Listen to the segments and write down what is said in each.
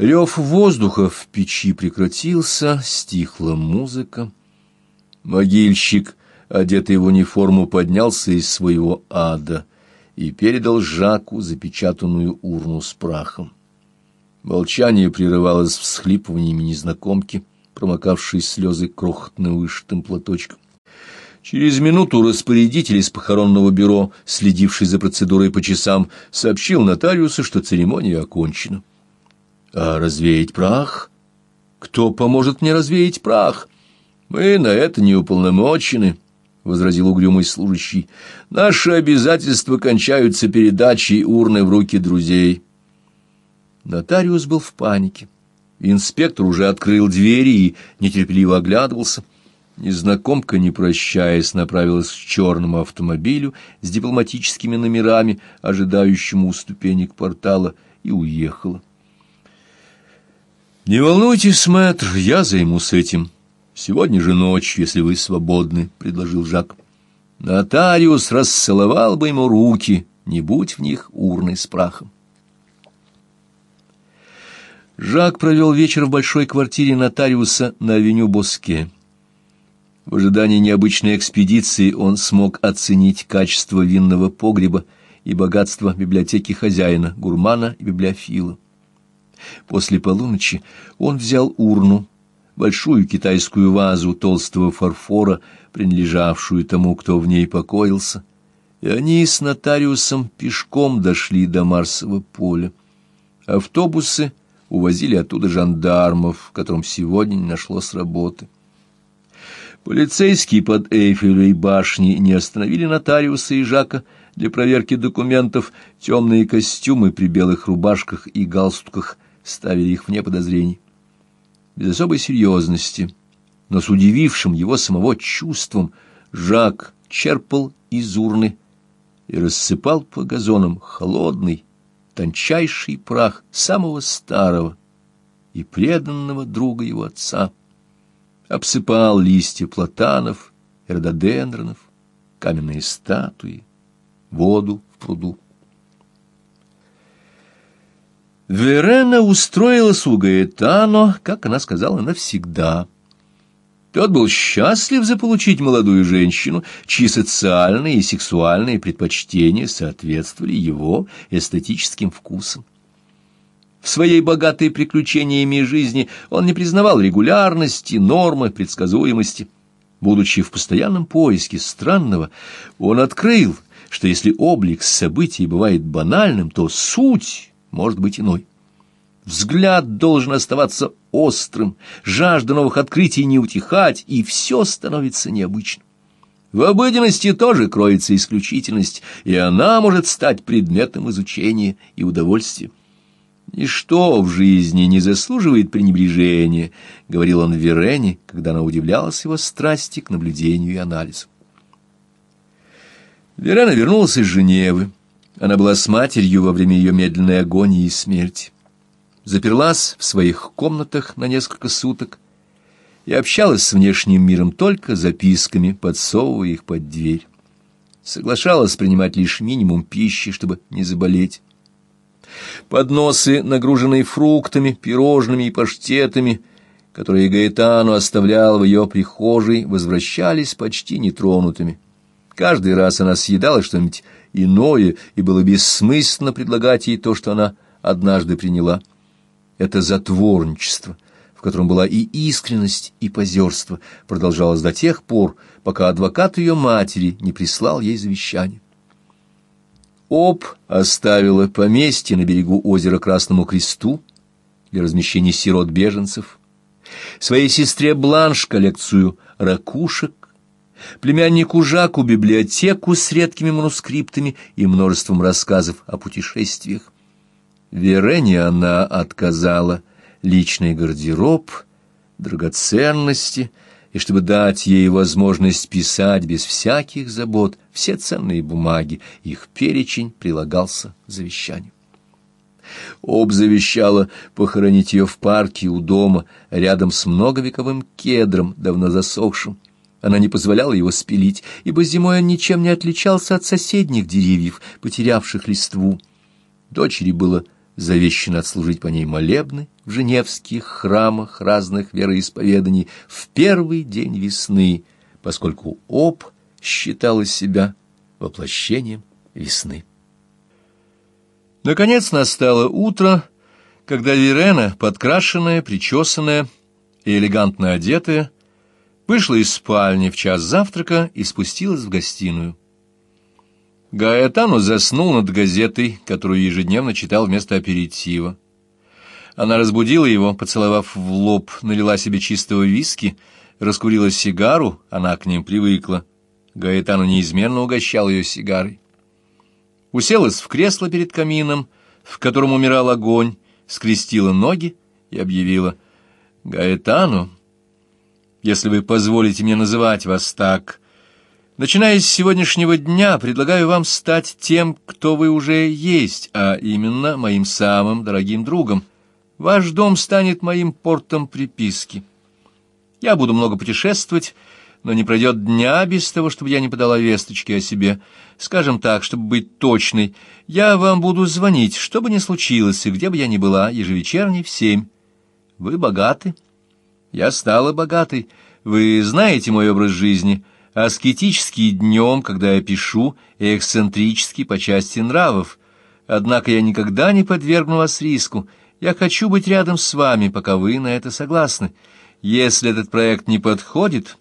Рев воздуха в печи прекратился, стихла музыка. Могильщик, одетый в униформу, поднялся из своего ада и передал Жаку запечатанную урну с прахом. Молчание прерывалось всхлипываниями незнакомки, промокавшей слезы крохотно вышитым платочком. Через минуту распорядитель из похоронного бюро, следивший за процедурой по часам, сообщил нотариусу, что церемония окончена. «А развеять прах? Кто поможет мне развеять прах? Мы на это не уполномочены», — возразил угрюмый служащий. «Наши обязательства кончаются передачей урны в руки друзей». Нотариус был в панике. Инспектор уже открыл двери и нетерпеливо оглядывался. Незнакомка, не прощаясь, направилась к черному автомобилю с дипломатическими номерами, ожидающему у ступенек портала, и уехала. «Не волнуйтесь, мэтр, я займусь этим. Сегодня же ночь, если вы свободны», — предложил Жак. Нотариус расцеловал бы ему руки, не будь в них урны с прахом. Жак провел вечер в большой квартире нотариуса на авеню Боске. В ожидании необычной экспедиции он смог оценить качество винного погреба и богатство библиотеки хозяина, гурмана и библиофила. После полуночи он взял урну, большую китайскую вазу толстого фарфора, принадлежавшую тому, кто в ней покоился, и они с нотариусом пешком дошли до Марсового поля. Автобусы увозили оттуда жандармов, которым сегодня не нашлось работы. Полицейские под Эйфелевой башней не остановили нотариуса и Жака для проверки документов. Темные костюмы при белых рубашках и галстуках ставили их вне подозрений. Без особой серьезности, но с удивившим его самого чувством, Жак черпал из урны и рассыпал по газонам холодный, тончайший прах самого старого и преданного друга его отца, обсыпал листья платанов, рододендронов, каменные статуи, воду в пруду. Верена устроилась у Гаэтано, как она сказала, навсегда — тот был счастлив заполучить молодую женщину, чьи социальные и сексуальные предпочтения соответствовали его эстетическим вкусам. В своей богатой приключениями жизни он не признавал регулярности, нормы, предсказуемости. Будучи в постоянном поиске странного, он открыл, что если облик событий бывает банальным, то суть может быть иной. Взгляд должен оставаться острым, жажда новых открытий не утихать, и все становится необычным. В обыденности тоже кроется исключительность, и она может стать предметом изучения и удовольствия. «Ничто в жизни не заслуживает пренебрежения», — говорил он Верене, когда она удивлялась его страсти к наблюдению и анализу. Верена вернулась из Женевы. Она была с матерью во время ее медленной агонии и смерти заперлась в своих комнатах на несколько суток и общалась с внешним миром только записками, подсовывая их под дверь. Соглашалась принимать лишь минимум пищи, чтобы не заболеть. Подносы, нагруженные фруктами, пирожными и паштетами, которые Гаэтану оставлял в ее прихожей, возвращались почти нетронутыми. Каждый раз она съедала что-нибудь иное, и было бессмысленно предлагать ей то, что она однажды приняла — это затворничество, в котором была и искренность, и позерство, продолжалось до тех пор, пока адвокат ее матери не прислал ей завещание. Об оставила поместье на берегу озера Красному Кресту для размещения сирот-беженцев, своей сестре Бланш коллекцию ракушек, племяннику Жаку библиотеку с редкими манускриптами и множеством рассказов о путешествиях. Верене она отказала личный гардероб, драгоценности, и чтобы дать ей возможность писать без всяких забот все ценные бумаги, их перечень прилагался завещанию. Об завещала похоронить ее в парке у дома, рядом с многовековым кедром, давно засохшим. Она не позволяла его спилить, ибо зимой он ничем не отличался от соседних деревьев, потерявших листву. Дочери было завещано отслужить по ней молебны в женевских храмах разных вероисповеданий в первый день весны, поскольку Об считала себя воплощением весны. Наконец настало утро, когда Верена, подкрашенная, причесанная и элегантно одетая, вышла из спальни в час завтрака и спустилась в гостиную. Гаэтану заснул над газетой, которую ежедневно читал вместо аперитива. Она разбудила его, поцеловав в лоб, налила себе чистого виски, раскурила сигару, она к ним привыкла. Гаэтану неизменно угощал ее сигарой. Уселась в кресло перед камином, в котором умирал огонь, скрестила ноги и объявила «Гаэтану, если вы позволите мне называть вас так, начиная с сегодняшнего дня, предлагаю вам стать тем, кто вы уже есть, а именно моим самым дорогим другом. Ваш дом станет моим портом приписки. Я буду много путешествовать, но не пройдет дня без того, чтобы я не подала весточки о себе. Скажем так, чтобы быть точной, я вам буду звонить, что бы ни случилось, и где бы я ни была, ежевечерней в семь. Вы богаты? Я стала богатой. Вы знаете мой образ жизни, аскетический днем, когда я пишу, и эксцентрический по части нравов. Однако я никогда не подвергну вас риску, я хочу быть рядом с вами, пока вы на это согласны. Если этот проект не подходит,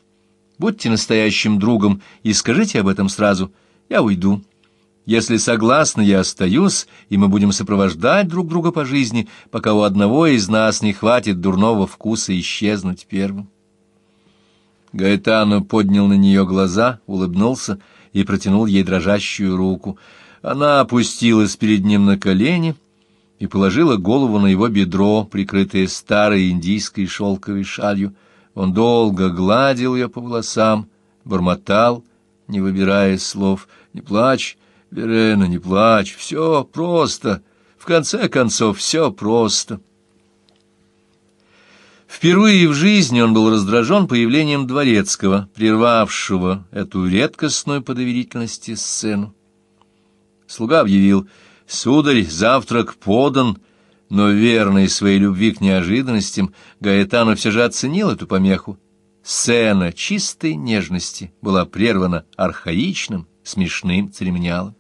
будьте настоящим другом и скажите об этом сразу. Я уйду. Если согласны, я остаюсь, и мы будем сопровождать друг друга по жизни, пока у одного из нас не хватит дурного вкуса исчезнуть первым. Гаэтано поднял на нее глаза, улыбнулся и протянул ей дрожащую руку. Она опустилась перед ним на колени — и положила голову на его бедро, прикрытое старой индийской шелковой шалью. Он долго гладил ее по волосам, бормотал, не выбирая слов. «Не плачь, Верена, не плачь, все просто, в конце концов, все просто». Впервые в жизни он был раздражен появлением Дворецкого, прервавшего эту редкостную по доверительности сцену. Слуга объявил — Сударь, завтрак подан, но верный своей любви к неожиданностям, Гаэтану все же оценил эту помеху. Сцена чистой нежности была прервана архаичным, смешным церемониалом.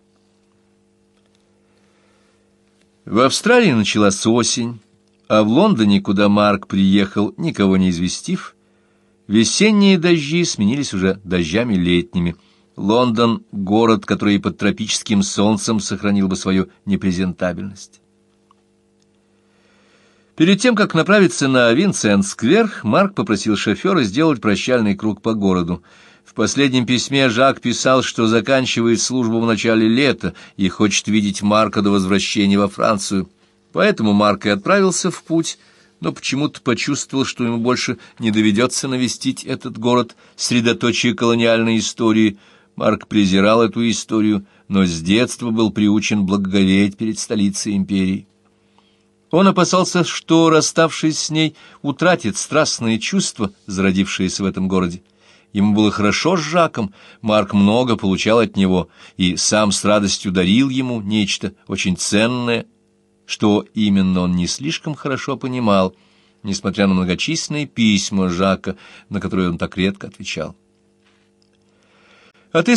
В Австралии началась осень, а в Лондоне, куда Марк приехал, никого не известив, весенние дожди сменились уже дождями летними – Лондон — город, который под тропическим солнцем сохранил бы свою непрезентабельность. Перед тем, как направиться на Винсент-сквер, Марк попросил шофера сделать прощальный круг по городу. В последнем письме Жак писал, что заканчивает службу в начале лета и хочет видеть Марка до возвращения во Францию. Поэтому Марк и отправился в путь, но почему-то почувствовал, что ему больше не доведется навестить этот город, средоточие колониальной истории – Марк презирал эту историю, но с детства был приучен благоговеть перед столицей империи. Он опасался, что, расставшись с ней, утратит страстные чувства, зародившиеся в этом городе. Ему было хорошо с Жаком, Марк много получал от него, и сам с радостью дарил ему нечто очень ценное, что именно он не слишком хорошо понимал, несмотря на многочисленные письма Жака, на которые он так редко отвечал. Отыскивая